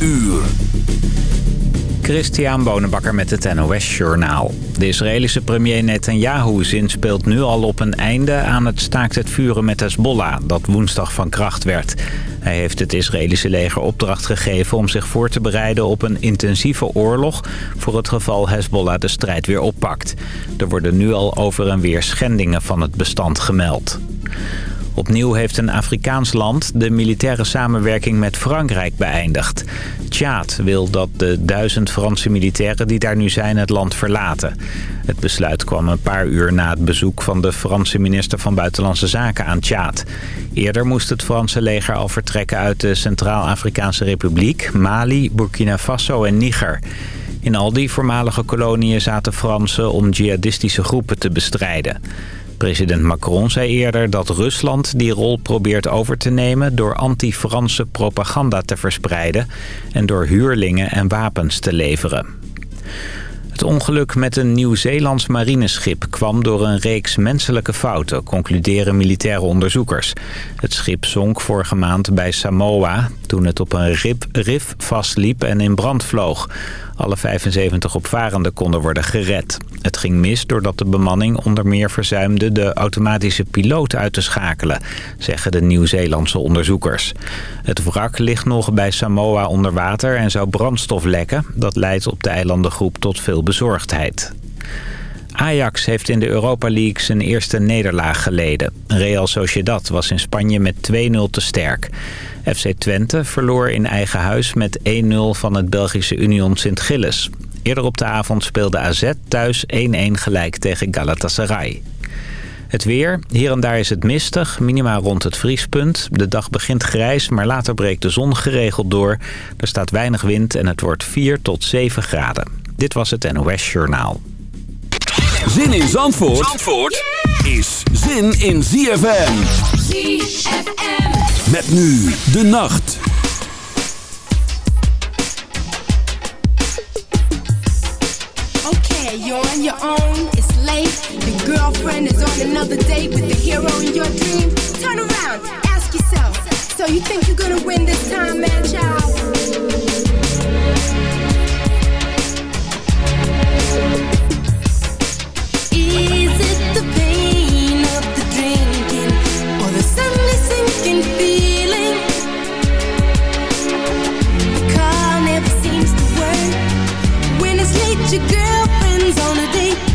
uur. Christian Bonenbakker met het NOS Journaal. De Israëlische premier Netanyahu zinspeelt nu al op een einde aan het staakt het vuren met Hezbollah... dat woensdag van kracht werd. Hij heeft het Israëlische leger opdracht gegeven om zich voor te bereiden op een intensieve oorlog... voor het geval Hezbollah de strijd weer oppakt. Er worden nu al over en weer schendingen van het bestand gemeld. Opnieuw heeft een Afrikaans land de militaire samenwerking met Frankrijk beëindigd. Tjaad wil dat de duizend Franse militairen die daar nu zijn het land verlaten. Het besluit kwam een paar uur na het bezoek van de Franse minister van Buitenlandse Zaken aan Tjaad. Eerder moest het Franse leger al vertrekken uit de Centraal-Afrikaanse Republiek, Mali, Burkina Faso en Niger. In al die voormalige koloniën zaten Fransen om jihadistische groepen te bestrijden. President Macron zei eerder dat Rusland die rol probeert over te nemen... door anti-Franse propaganda te verspreiden... en door huurlingen en wapens te leveren. Het ongeluk met een Nieuw-Zeelands marineschip kwam door een reeks menselijke fouten, concluderen militaire onderzoekers. Het schip zonk vorige maand bij Samoa toen het op een rif vastliep en in brand vloog. Alle 75 opvarenden konden worden gered. Het ging mis doordat de bemanning onder meer verzuimde de automatische piloot uit te schakelen, zeggen de Nieuw-Zeelandse onderzoekers. Het wrak ligt nog bij Samoa onder water en zou brandstof lekken. Dat leidt op de eilandengroep tot veel bezorgdheid. Ajax heeft in de Europa League zijn eerste nederlaag geleden. Real Sociedad was in Spanje met 2-0 te sterk. FC Twente verloor in eigen huis met 1-0 van het Belgische Union Sint-Gilles. Eerder op de avond speelde AZ thuis 1-1 gelijk tegen Galatasaray. Het weer. Hier en daar is het mistig, minima rond het vriespunt. De dag begint grijs, maar later breekt de zon geregeld door. Er staat weinig wind en het wordt 4 tot 7 graden. Dit was het NOS Journaal. Zin in Zandvoort, Zandvoort is zin in ZFM. ZFM. Met nu de nacht. Okay, you're on your own, it's late. Your girlfriend is on another date with the hero in your dream. Turn around, ask yourself. So you think you're gonna win this time, man, child? your girlfriends on a date.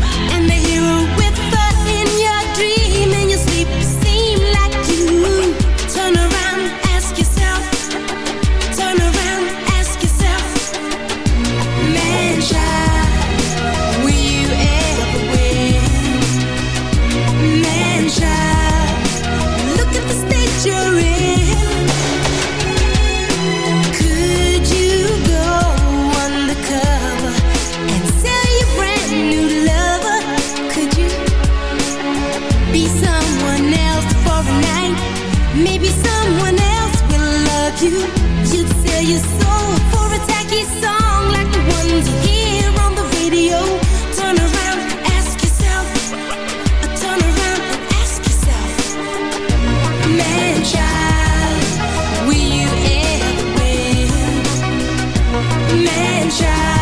sunshine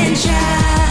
shine.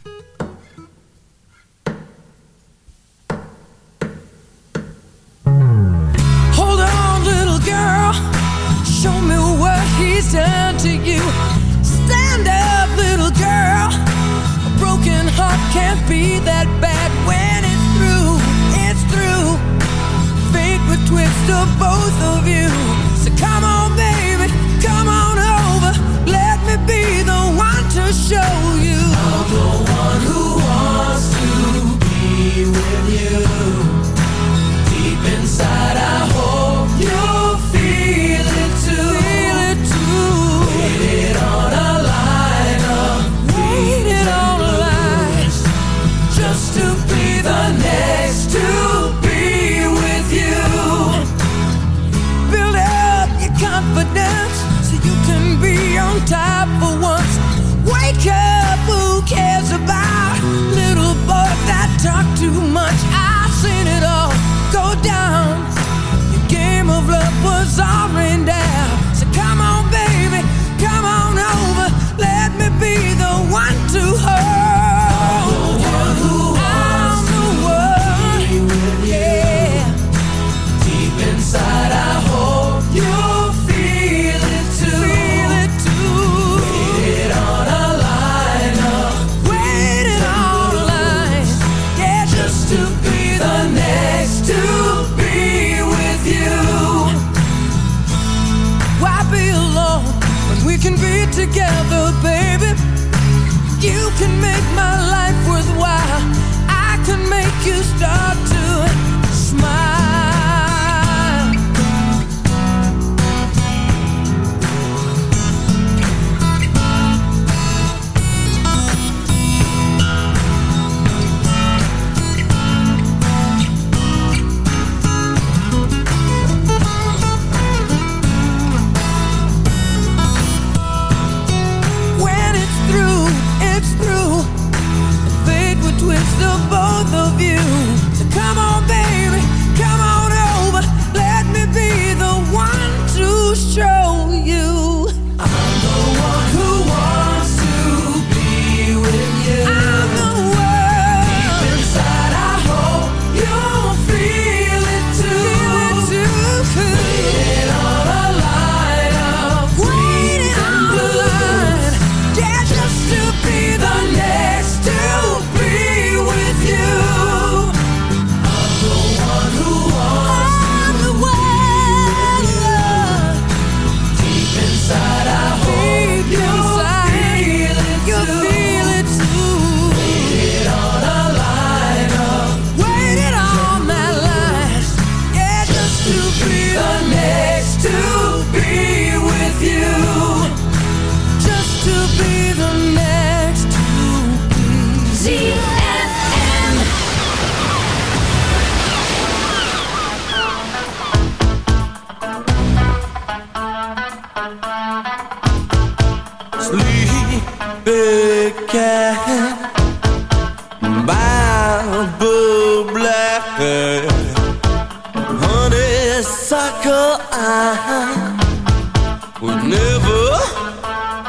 Would never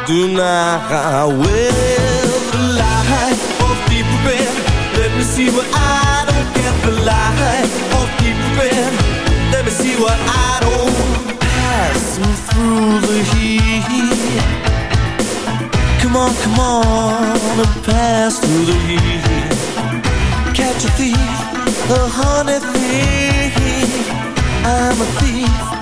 deny Well, the light of deep red Let me see what I don't get The light of deep red Let me see what I don't Passing through the heat. Come on, come on And pass through the heat. Catch a thief, a honey thief. I'm a thief.